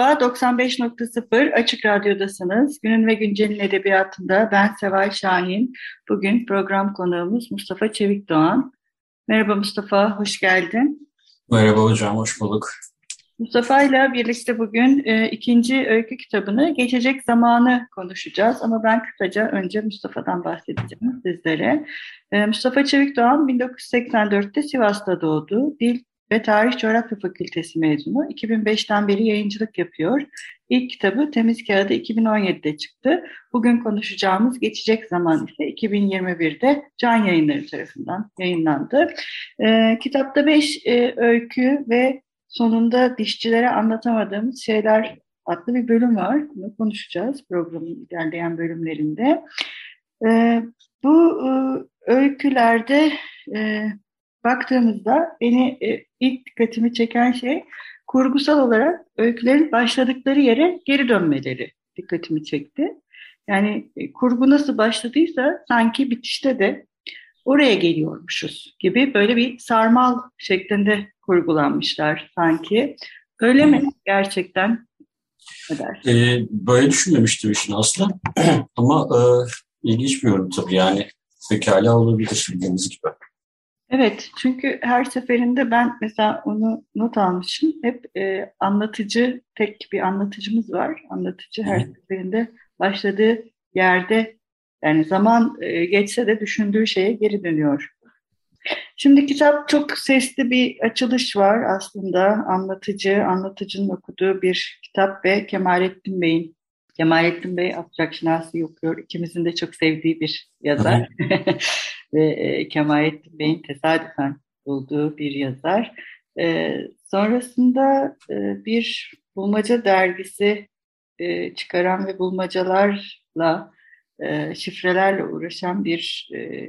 Merhaba, 95.0 Açık Radyo'dasınız. Günün ve Güncel'in edebiyatında ben Seval Şahin. Bugün program konuğumuz Mustafa Çevikdoğan. Merhaba Mustafa, hoş geldin. Merhaba hocam, hoş bulduk. Mustafa ile birlikte bugün e, ikinci öykü kitabını Geçecek Zamanı konuşacağız. Ama ben kısaca önce Mustafa'dan bahsedeceğim sizlere. E, Mustafa Çevikdoğan 1984'te Sivas'ta doğdu. Dil ve Tarih Coğrafya Fakültesi mezunu. 2005'ten beri yayıncılık yapıyor. İlk kitabı Temiz Kağıdı 2017'de çıktı. Bugün konuşacağımız Geçecek Zaman ise 2021'de Can Yayınları tarafından yayınlandı. E, kitapta beş e, öykü ve sonunda dişçilere anlatamadığımız şeyler adlı bir bölüm var. Bunu konuşacağız programın ilerleyen bölümlerinde. E, bu e, öykülerde e, baktığımızda beni e, ilk dikkatimi çeken şey kurgusal olarak öykülerin başladıkları yere geri dönmeleri dikkatimi çekti. Yani e, kurgu nasıl başladıysa sanki bitişte de oraya geliyormuşuz gibi böyle bir sarmal şeklinde kurgulanmışlar sanki. Öyle mi gerçekten? Ee, böyle düşünmemiştim işin aslında ama e, ilginç bir yorum tabii yani pekala olabilir bildiğiniz gibi. Evet, çünkü her seferinde ben mesela onu not almışım. Hep e, anlatıcı, tek bir anlatıcımız var. Anlatıcı her Hı. seferinde başladığı yerde yani zaman e, geçse de düşündüğü şeye geri dönüyor. Şimdi kitap çok sesli bir açılış var aslında. Anlatıcı, anlatıcının okuduğu bir kitap ve Kemalettin Bey'in Kemalettin Bey abstrak şinasi okuyor. İkimizin de çok sevdiği bir yazar. ve e, Kemalettin Bey'in tesadüfen bulduğu bir yazar. E, sonrasında e, bir bulmaca dergisi e, çıkaran ve bulmacalarla, e, şifrelerle uğraşan bir e,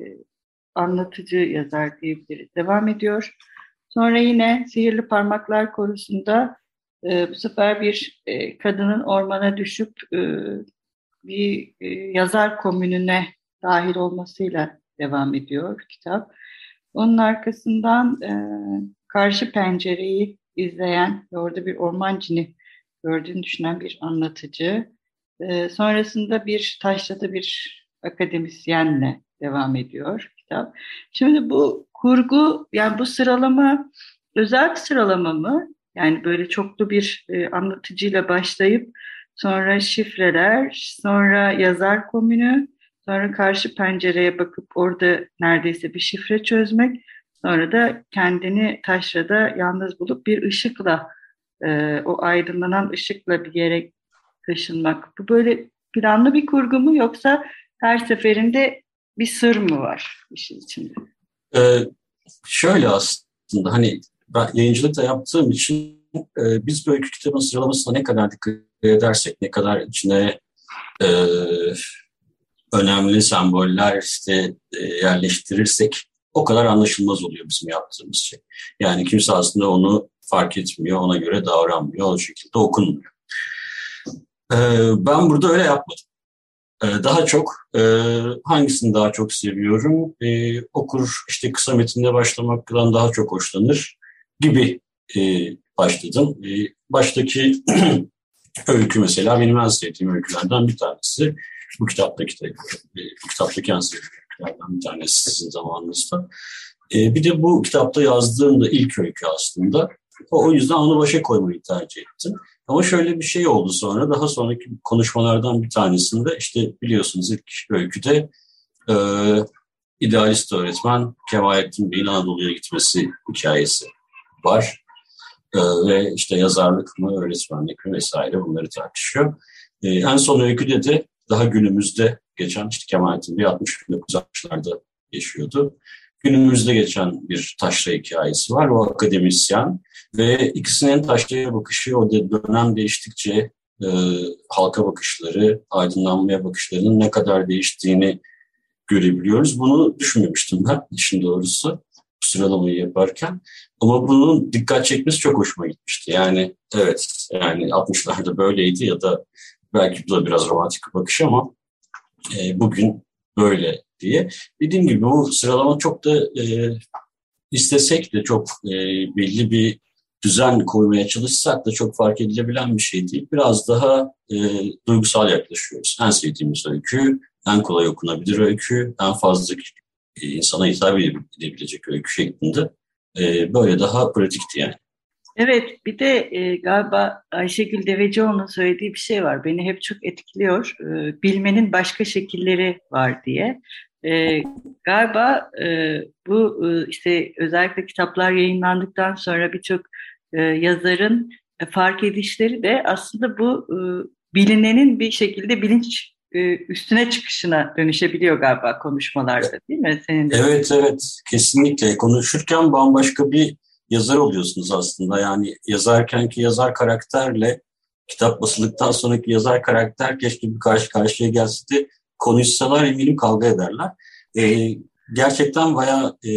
anlatıcı yazar diyebiliriz. Devam ediyor. Sonra yine Sihirli Parmaklar Korusu'nda e, bu sefer bir e, kadının ormana düşüp e, bir e, yazar komününe dahil olmasıyla devam ediyor kitap. Onun arkasından e, karşı pencereyi izleyen ve orada bir orman cini gördüğünü düşünen bir anlatıcı. E, sonrasında bir taşrada bir akademisyenle devam ediyor kitap. Şimdi bu kurgu yani bu sıralama özel bir sıralama mı? Yani böyle çoklu bir e, anlatıcıyla başlayıp sonra şifreler, sonra yazar komünü, Sonra karşı pencereye bakıp orada neredeyse bir şifre çözmek. Sonra da kendini taşrada yalnız bulup bir ışıkla, e, o aydınlanan ışıkla bir yere taşınmak. Bu böyle planlı bir kurgu mu yoksa her seferinde bir sır mı var işin içinde? Ee, şöyle aslında hani yayıncılık da yaptığım için e, biz böyle kitabın sıralamasına ne kadar dikkat edersek, ne kadar içine e, önemli semboller işte e, yerleştirirsek o kadar anlaşılmaz oluyor bizim yaptığımız şey. Yani kimse aslında onu fark etmiyor, ona göre davranmıyor, o şekilde okunmuyor. Ee, ben burada öyle yapmadım. Ee, daha çok e, hangisini daha çok seviyorum? Ee, okur işte kısa metinde başlamaktan daha çok hoşlanır gibi e, başladım. Ee, baştaki öykü mesela benim en sevdiğim öykülerden bir tanesi bu kitaptaki de bu kitaptaki yansıtıklardan bir tanesi sizin zamanınızda. E, bir de bu kitapta yazdığım da ilk öykü aslında. O, o yüzden onu başa koymayı tercih ettim. Ama şöyle bir şey oldu sonra. Daha sonraki konuşmalardan bir tanesinde işte biliyorsunuz ilk öyküde e, idealist öğretmen Kemalettin Bey'in Anadolu'ya gitmesi hikayesi var. E, ve işte yazarlık mı, öğretmenlik mi vesaire bunları tartışıyor. E, en son öyküde de daha günümüzde geçen işte Kemalettin Bey 60-1960'larda yaşıyordu. Günümüzde geçen bir taşra hikayesi var. O akademisyen ve ikisinin taşraya bakışı o dönem değiştikçe e, halka bakışları, aydınlanmaya bakışlarının ne kadar değiştiğini görebiliyoruz. Bunu düşünmemiştim ben işin doğrusu sıralamayı yaparken. Ama bunun dikkat çekmesi çok hoşuma gitmişti. Yani evet yani 60'larda böyleydi ya da belki bu da biraz romantik bir bakış ama e, bugün böyle diye. Dediğim gibi bu sıralama çok da e, istesek de çok e, belli bir düzen koymaya çalışsak da çok fark edilebilen bir şey değil. Biraz daha e, duygusal yaklaşıyoruz. En sevdiğimiz öykü, en kolay okunabilir öykü, en fazla e, insana hitap edebilecek öykü şeklinde. E, böyle daha pratikti yani. Evet, bir de e, galiba Ayşegül Devecioğlu'nun söylediği bir şey var. Beni hep çok etkiliyor. E, bilmenin başka şekilleri var diye. E, galiba e, bu e, işte özellikle kitaplar yayınlandıktan sonra birçok e, yazarın e, fark edişleri de aslında bu e, bilinenin bir şekilde bilinç üstüne çıkışına dönüşebiliyor galiba konuşmalarda değil mi? Senin de. Evet evet kesinlikle konuşurken bambaşka bir yazar oluyorsunuz aslında. Yani yazarken ki yazar karakterle kitap basıldıktan sonraki yazar karakter keşke bir karşı karşıya gelse de konuşsalar eminim kavga ederler. E, gerçekten bayağı e,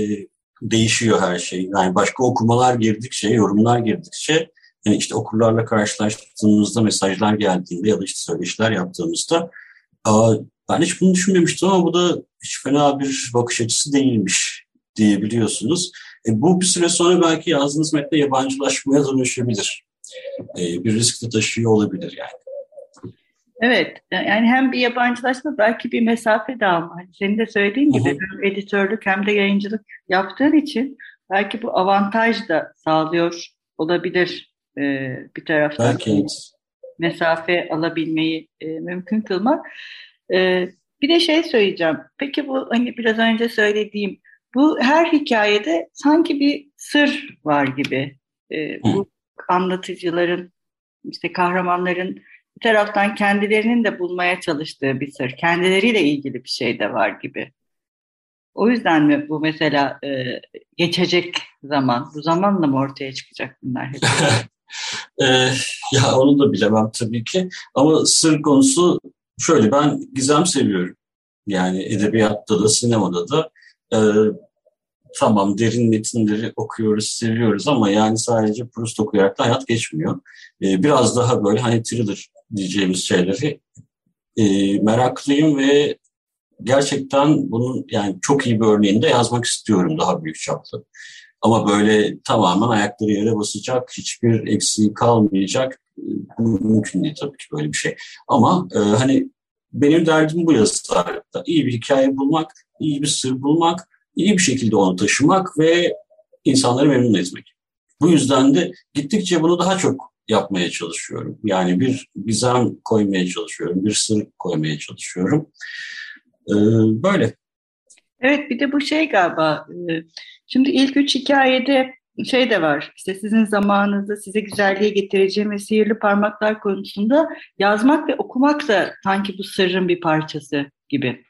değişiyor her şey. Yani başka okumalar girdikçe, yorumlar girdikçe yani işte okurlarla karşılaştığımızda mesajlar geldiğinde ya da işte söyleşiler yaptığımızda aa, ben hiç bunu düşünmemiştim ama bu da hiç fena bir bakış açısı değilmiş diyebiliyorsunuz. E, bu bir süre sonra belki yazdığınız metne yabancılaşmaya dönüşebilir. E, bir risk de taşıyor olabilir yani. Evet, yani hem bir yabancılaşma belki bir mesafe de alma. Hani senin de söylediğin gibi hem editörlük hem de yayıncılık yaptığın için belki bu avantaj da sağlıyor olabilir e, bir taraftan. Belki Mesafe alabilmeyi e, mümkün kılmak. E, bir de şey söyleyeceğim. Peki bu hani biraz önce söylediğim bu her hikayede sanki bir sır var gibi. E, bu anlatıcıların işte kahramanların bir taraftan kendilerinin de bulmaya çalıştığı bir sır, kendileriyle ilgili bir şey de var gibi. O yüzden mi bu mesela e, geçecek zaman, bu zamanla mı ortaya çıkacak bunlar hep? e, ya onu da bilemem tabii ki. Ama sır konusu şöyle, ben gizem seviyorum. Yani edebiyatta da, sinemada da. E, tamam derin metinleri okuyoruz, seviyoruz ama yani sadece Proust okuyarak da hayat geçmiyor. E, biraz daha böyle hani thriller diyeceğimiz şeyleri e, meraklıyım ve gerçekten bunun yani çok iyi bir örneğini de yazmak istiyorum daha büyük çaplı. Ama böyle tamamen ayakları yere basacak, hiçbir eksiği kalmayacak mümkün değil tabii ki böyle bir şey. Ama e, hani benim derdim bu yazarlıkta. İyi bir hikaye bulmak, iyi bir sır bulmak, iyi bir şekilde onu taşımak ve insanları memnun etmek. Bu yüzden de gittikçe bunu daha çok yapmaya çalışıyorum. Yani bir gizem koymaya çalışıyorum, bir sır koymaya çalışıyorum. Ee, böyle. Evet bir de bu şey galiba. E, şimdi ilk üç hikayede şey de var. İşte sizin zamanınızda size güzelliği getireceğim ve sihirli parmaklar konusunda yazmak ve okumak da sanki bu sırrın bir parçası gibi.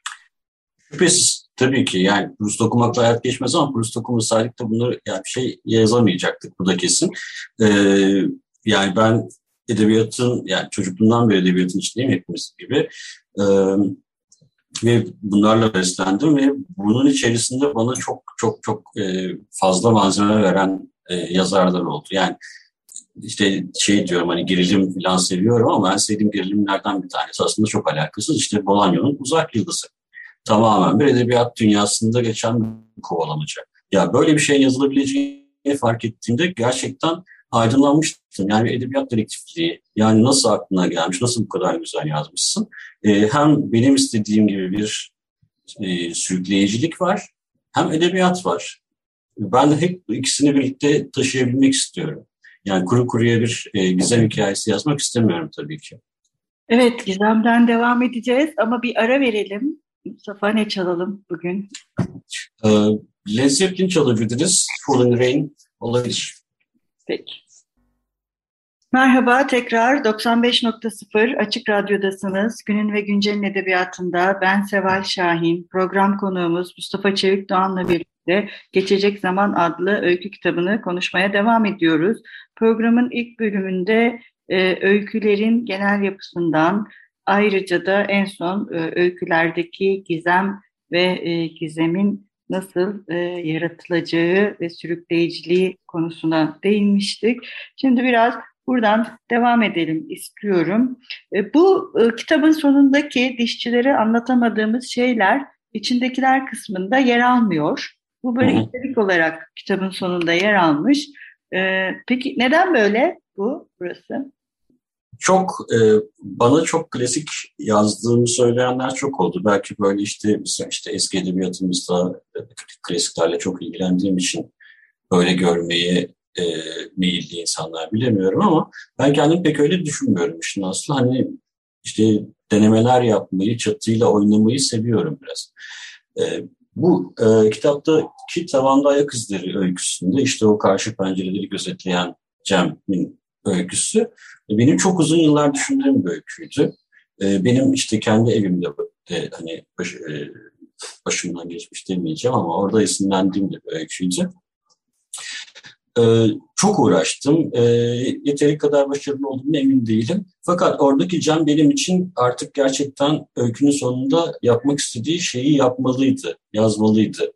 Şüphesiz tabii ki yani Proust okumakla hayat geçmez ama Proust okumasaydık da bunları yani bir şey yazamayacaktık bu da kesin. Ee, yani ben edebiyatın, yani çocukluğumdan beri edebiyatın içindeyim hepimiz gibi. Ee, ve bunlarla beslendim ve bunun içerisinde bana çok çok çok e, fazla malzeme veren e, yazarlar oldu. Yani işte şey diyorum hani gerilim falan seviyorum ama ben sevdiğim gerilimlerden bir tanesi aslında çok alakasız. İşte Bolaño'nun Uzak Yıldızı. Tamamen bir edebiyat dünyasında geçen bir kovalamaca. Ya böyle bir şey yazılabileceğini fark ettiğimde gerçekten aydınlanmıştım. Yani edebiyat dedektifliği, yani nasıl aklına gelmiş, nasıl bu kadar güzel yazmışsın. E, hem benim istediğim gibi bir e, sürükleyicilik var, hem edebiyat var. Ben de hep ikisini birlikte taşıyabilmek istiyorum. Yani kuru kuruya bir e, gizem hikayesi yazmak istemiyorum tabii ki. Evet, Gizem'den devam edeceğiz ama bir ara verelim. Mustafa ne çalalım bugün? Ee, Led Zeppelin çalabiliriz. Falling Rain olabilir. Peki. Merhaba, tekrar 95.0 Açık Radyo'dasınız. Günün ve Güncel'in edebiyatında ben Seval Şahin, program konuğumuz Mustafa Çevik Doğan'la birlikte Geçecek Zaman adlı öykü kitabını konuşmaya devam ediyoruz. Programın ilk bölümünde e, öykülerin genel yapısından, ayrıca da en son e, öykülerdeki gizem ve e, gizemin nasıl e, yaratılacağı ve sürükleyiciliği konusuna değinmiştik. Şimdi biraz Buradan devam edelim istiyorum. E, bu e, kitabın sonundaki dişçilere anlatamadığımız şeyler içindekiler kısmında yer almıyor. Bu böyle içerik olarak kitabın sonunda yer almış. E, peki neden böyle bu burası? Çok bana çok klasik yazdığımı söyleyenler çok oldu. Belki böyle işte işte eski edebiyatımızda klasiklerle çok ilgilendiğim için böyle görmeyi e, meyilli insanlar bilemiyorum ama ben kendim pek öyle düşünmüyorum işin aslı. Hani işte denemeler yapmayı, çatıyla oynamayı seviyorum biraz. E, bu e, kitaptaki Tavanda Ayak İzleri öyküsünde işte o karşı pencereleri gözetleyen Cem'in öyküsü e, benim çok uzun yıllar düşündüğüm bir öyküydü. E, benim işte kendi evimde de hani baş, e, başımdan geçmiş demeyeceğim ama orada esinlendiğim de bir öyküydü. Ee, çok uğraştım. Ee, yeteri kadar başarılı olduğunu emin değilim. Fakat oradaki Can benim için artık gerçekten öykünün sonunda yapmak istediği şeyi yapmalıydı, yazmalıydı.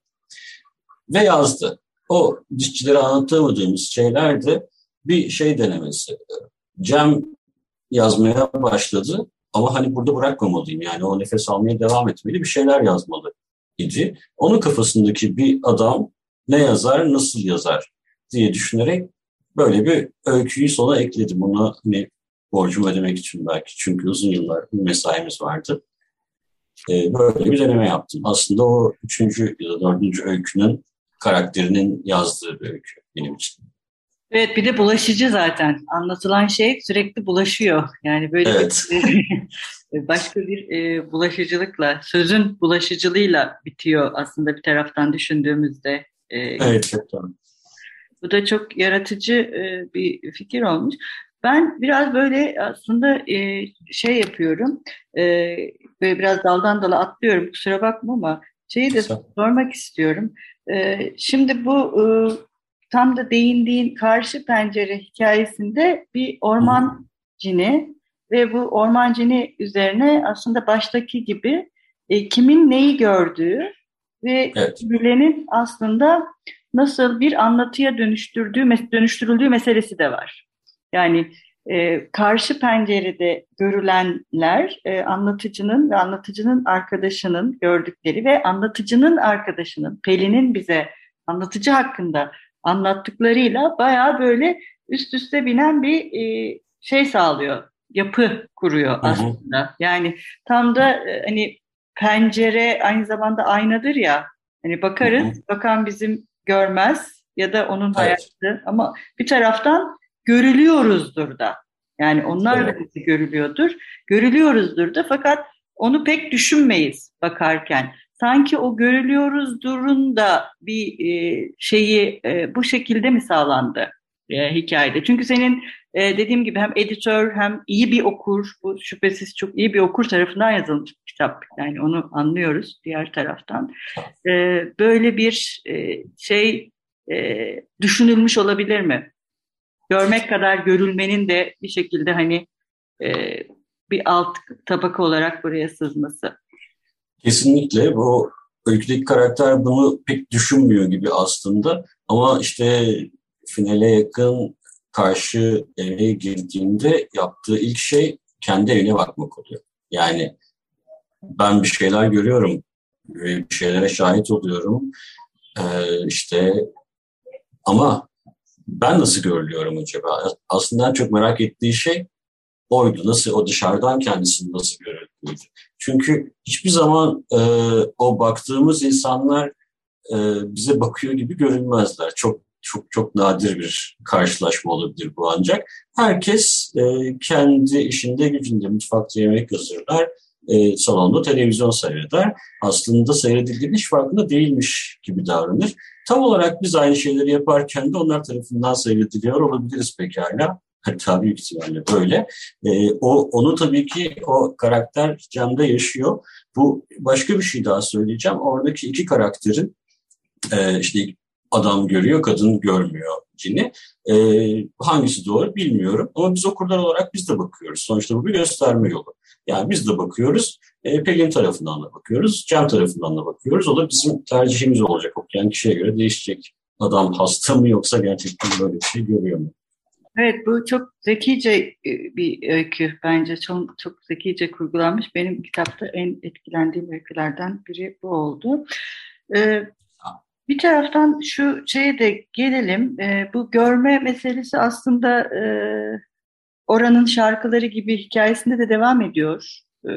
Ve yazdı. O dişçilere anlatamadığımız şeyler de bir şey denemesi. Cem yazmaya başladı ama hani burada bırakmamalıyım yani o nefes almaya devam etmeli bir şeyler yazmalı idi. Onun kafasındaki bir adam ne yazar, nasıl yazar diye düşünerek böyle bir öyküyü sona ekledim. Ona hani borcumu ödemek için belki. Çünkü uzun yıllar mesaimiz vardı. Ee, böyle bir deneme yaptım. Aslında o üçüncü ya da dördüncü öykünün karakterinin yazdığı bir öykü benim için. Evet bir de bulaşıcı zaten. Anlatılan şey sürekli bulaşıyor. Yani böyle evet. bir, başka bir e, bulaşıcılıkla, sözün bulaşıcılığıyla bitiyor aslında bir taraftan düşündüğümüzde. E, evet çok doğru. Bu da çok yaratıcı e, bir fikir olmuş. Ben biraz böyle aslında e, şey yapıyorum e, ve biraz daldan dala atlıyorum kusura bakma ama şeyi de sormak istiyorum. E, şimdi bu e, tam da değindiğin karşı pencere hikayesinde bir orman cini ve bu orman cini üzerine aslında baştaki gibi e, kimin neyi gördüğü ve evet. bilenin aslında nasıl bir anlatıya dönüştürdüğü, dönüştürüldüğü meselesi de var. Yani e, karşı pencerede görülenler e, anlatıcının ve anlatıcının arkadaşının gördükleri ve anlatıcının arkadaşının, Pelin'in bize anlatıcı hakkında anlattıklarıyla bayağı böyle üst üste binen bir e, şey sağlıyor, yapı kuruyor aslında. Hı hı. Yani tam da e, hani pencere aynı zamanda aynadır ya. Hani bakarız, hı hı. bakan bizim görmez ya da onun evet. hayatı ama bir taraftan görülüyoruzdur da. Yani onlar evet. da bizi görülüyordur. Görülüyoruzdur da fakat onu pek düşünmeyiz bakarken. Sanki o görülüyoruzdurun da bir e, şeyi e, bu şekilde mi sağlandı e, hikayede? Çünkü senin e, dediğim gibi hem editör hem iyi bir okur, bu şüphesiz çok iyi bir okur tarafından yazılmış bir kitap. Yani onu anlıyoruz diğer taraftan. E, böyle bir e, şey e, düşünülmüş olabilir mi? Görmek kadar görülmenin de bir şekilde hani e, bir alt tabaka olarak buraya sızması. Kesinlikle bu öyküdeki karakter bunu pek düşünmüyor gibi aslında ama işte finale yakın karşı eve girdiğinde yaptığı ilk şey kendi evine bakmak oluyor. Yani ben bir şeyler görüyorum ve bir şeylere şahit oluyorum. Ee, işte ama ben nasıl görülüyorum acaba? Aslında çok merak ettiği şey oydu. Nasıl o dışarıdan kendisini nasıl görüldüğüydü. Çünkü hiçbir zaman e, o baktığımız insanlar e, bize bakıyor gibi görünmezler. Çok çok çok nadir bir karşılaşma olabilir bu ancak. Herkes e, kendi işinde gücünde mutfakta yemek hazırlar, e, salonda televizyon seyreder. Aslında seyredildiğinin hiç farkında değilmiş gibi davranır. Tam olarak biz aynı şeyleri yaparken de onlar tarafından seyrediliyor olabiliriz pekala. Büyük ihtimalle böyle. E, o Onu tabii ki o karakter Cem'de yaşıyor. Bu başka bir şey daha söyleyeceğim. Oradaki iki karakterin e, işte adam görüyor, kadın görmüyor cini. E, hangisi doğru bilmiyorum ama biz okurlar olarak biz de bakıyoruz. Sonuçta bu bir gösterme yolu. Yani biz de bakıyoruz, e, Pelin tarafından da bakıyoruz, Cem tarafından da bakıyoruz. O da bizim tercihimiz olacak. Okuyan kişiye göre değişecek. Adam hasta mı yoksa gerçekten böyle bir şey görüyor mu? Evet bu çok zekice e, bir öykü bence çok, çok zekice kurgulanmış. Benim kitapta en etkilendiğim öykülerden biri bu oldu. Ee, bir taraftan şu şeye de gelelim. E, bu görme meselesi aslında e, oranın şarkıları gibi hikayesinde de devam ediyor. E,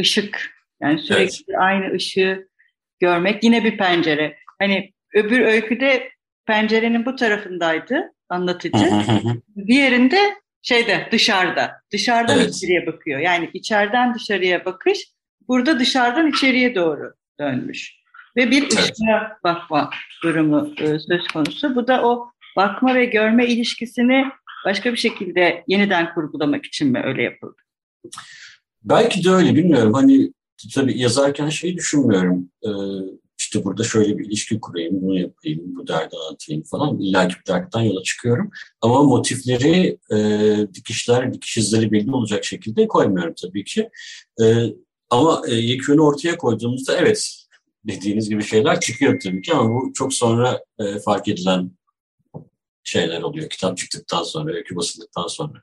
ışık yani sürekli evet. aynı ışığı görmek yine bir pencere. Hani öbür öyküde pencerenin bu tarafındaydı anlatıcı. Diğerinde şeyde dışarıda. Dışarıdan evet. içeriye bakıyor. Yani içeriden dışarıya bakış burada dışarıdan içeriye doğru dönmüş. Ve bir ışığa bakma durumu e, söz konusu. Bu da o bakma ve görme ilişkisini başka bir şekilde yeniden kurgulamak için mi öyle yapıldı? Belki de öyle bilmiyorum. Hani tabii yazarken şeyi düşünmüyorum. Ee, işte burada şöyle bir ilişki kurayım, bunu yapayım, bu derdi anlatayım falan. İlla ki bir dertten yola çıkıyorum. Ama motifleri, e, dikişler, dikiş izleri belli olacak şekilde koymuyorum tabii ki. E, ama e, yekünü ortaya koyduğumuzda evet dediğiniz gibi şeyler çıkıyor tabii ki ama bu çok sonra e, fark edilen şeyler oluyor. Kitap çıktıktan sonra, öykü basıldıktan sonra.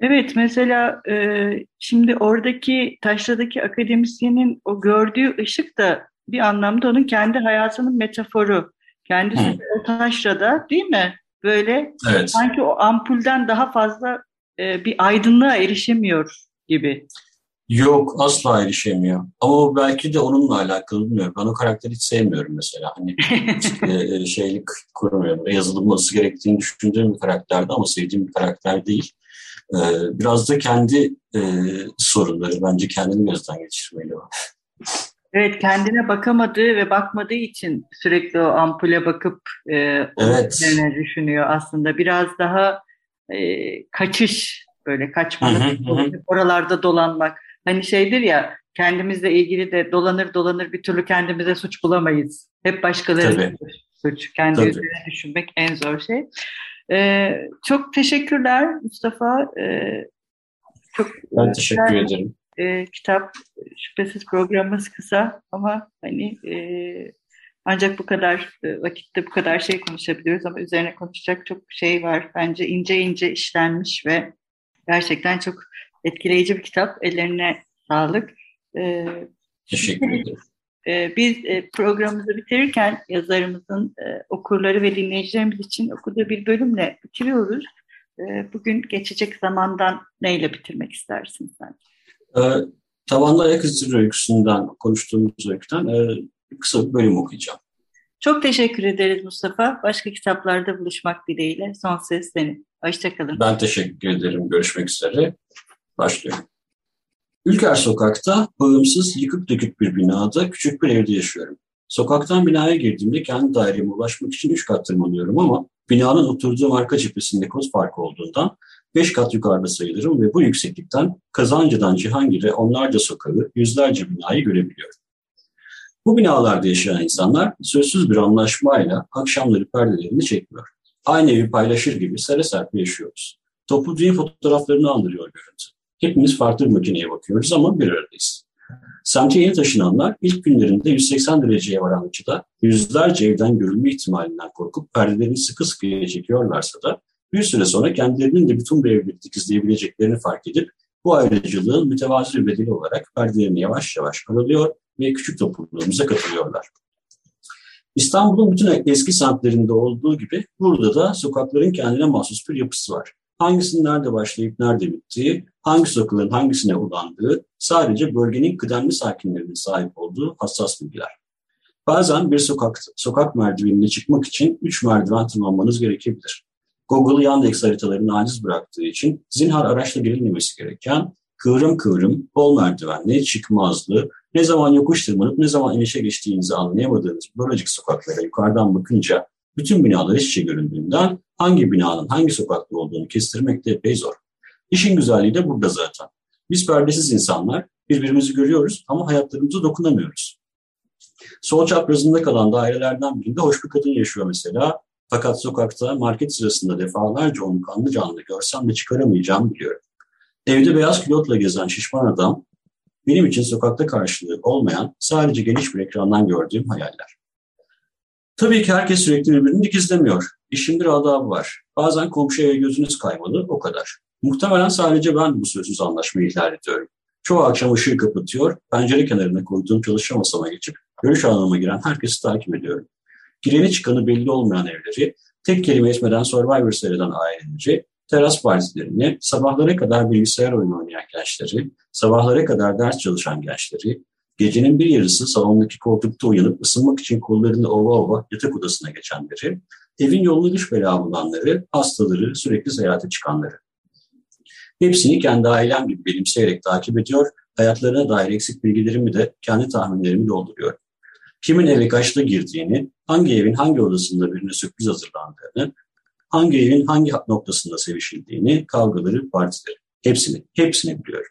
Evet mesela e, şimdi oradaki taşradaki akademisyenin o gördüğü ışık da bir anlamda onun kendi hayatının metaforu. Kendisi Hı. o taşrada değil mi? Böyle evet. sanki o ampulden daha fazla e, bir aydınlığa erişemiyor gibi. Yok asla erişemiyor. Ama o belki de onunla alakalı bilmiyorum. Ben o karakteri hiç sevmiyorum mesela. Hani işte, şeylik kurmuyorum. Yazılması gerektiğini düşündüğüm bir karakterdi ama sevdiğim bir karakter değil. Ee, biraz da kendi e, sorunları bence kendini gözden geçirmeli o. Evet kendine bakamadığı ve bakmadığı için sürekli o ampule bakıp e, evet. düşünüyor aslında. Biraz daha e, kaçış böyle kaçmalık, oralarda dolanmak. Hani şeydir ya kendimizle ilgili de dolanır dolanır bir türlü kendimize suç bulamayız. Hep başkalarının suç. Kendi Tabii. üzerine düşünmek en zor şey. Ee, çok teşekkürler Mustafa. Ee, çok ben teşekkür güzel, ederim. E, kitap şüphesiz programımız kısa ama hani e, ancak bu kadar e, vakitte bu kadar şey konuşabiliyoruz ama üzerine konuşacak çok şey var. Bence ince ince işlenmiş ve gerçekten çok etkileyici bir kitap. Ellerine sağlık. Ee, Teşekkür ederim. E, biz e, programımızı bitirirken yazarımızın e, okurları ve dinleyicilerimiz için okuduğu bir bölümle bitiriyoruz. E, bugün geçecek zamandan neyle bitirmek istersin sen? E, Tavanlı Ayak İzleri öyküsünden konuştuğumuz öyküden e, kısa bir bölüm okuyacağım. Çok teşekkür ederiz Mustafa. Başka kitaplarda buluşmak dileğiyle. Son ses senin. Hoşçakalın. Ben teşekkür ederim. Görüşmek üzere. Başlıyorum. Ülker Sokak'ta bağımsız yıkık dökük bir binada küçük bir evde yaşıyorum. Sokaktan binaya girdiğimde kendi daireme ulaşmak için üç kat tırmanıyorum ama binanın oturduğum arka cephesinde kod farkı olduğundan beş kat yukarıda sayılırım ve bu yükseklikten Kazancı'dan Cihangir'e onlarca sokağı, yüzlerce binayı görebiliyorum. Bu binalarda yaşayan insanlar sözsüz bir anlaşmayla akşamları perdelerini çekmiyor. Aynı evi paylaşır gibi sere serpe yaşıyoruz. Toplu düğün fotoğraflarını andırıyor görüntü. Hepimiz farklı bir makineye bakıyoruz ama bir aradayız. Semte yeni taşınanlar ilk günlerinde 180 dereceye varan açıda yüzlerce evden görülme ihtimalinden korkup perdelerini sıkı sıkıya çekiyorlarsa da bir süre sonra kendilerinin de bütün bu evleri dikizleyebileceklerini fark edip bu ayrıcılığın mütevazi bir bedeli olarak perdelerini yavaş yavaş aralıyor ve küçük topluluğumuza katılıyorlar. İstanbul'un bütün eski semtlerinde olduğu gibi burada da sokakların kendine mahsus bir yapısı var hangisinin nerede başlayıp nerede bittiği, hangi sokakların hangisine ulandığı sadece bölgenin kıdemli sakinlerinin sahip olduğu hassas bilgiler. Bazen bir sokak, sokak merdivenine çıkmak için üç merdiven tırmanmanız gerekebilir. Google Yandex haritalarını aciz bıraktığı için zinhar araçla girilmemesi gereken kıvrım kıvrım, bol merdivenli, çıkmazlı, ne zaman yokuş tırmanıp ne zaman inişe geçtiğinizi anlayamadığınız böylecik sokaklara yukarıdan bakınca Bütün binalar iç içe göründüğünden hangi binanın hangi sokakta olduğunu kestirmek de epey zor. İşin güzelliği de burada zaten. Biz perdesiz insanlar birbirimizi görüyoruz ama hayatlarımıza dokunamıyoruz. Sol çaprazında kalan dairelerden birinde hoş bir kadın yaşıyor mesela. Fakat sokakta market sırasında defalarca onu kanlı canlı görsem de çıkaramayacağım biliyorum. Evde beyaz külotla gezen şişman adam benim için sokakta karşılığı olmayan sadece geniş bir ekrandan gördüğüm hayaller. Tabii ki herkes sürekli birbirini dikizlemiyor. İşin bir adabı var. Bazen komşuya gözünüz kaymalı, o kadar. Muhtemelen sadece ben bu sözsüz anlaşmayı ihlal ediyorum. Çoğu akşam ışığı kapatıyor, pencere kenarına koyduğum çalışma masama geçip görüş alanıma giren herkesi takip ediyorum. Gireni çıkanı belli olmayan evleri, tek kelime etmeden Survivor seyreden aileleri, teras partilerini, sabahlara kadar bilgisayar oyunu oynayan gençleri, sabahlara kadar ders çalışan gençleri, gecenin bir yarısı salondaki koltukta uyanıp ısınmak için kollarını ova ova yatak odasına geçenleri, evin yolunu düş bela bulanları, hastaları, sürekli seyahate çıkanları. Hepsini kendi ailem gibi benimseyerek takip ediyor, hayatlarına dair eksik bilgilerimi de kendi tahminlerimi dolduruyor. Kimin eve kaçta girdiğini, hangi evin hangi odasında birine sürpriz hazırlandığını, hangi evin hangi noktasında sevişildiğini, kavgaları, partileri, hepsini, hepsini biliyorum.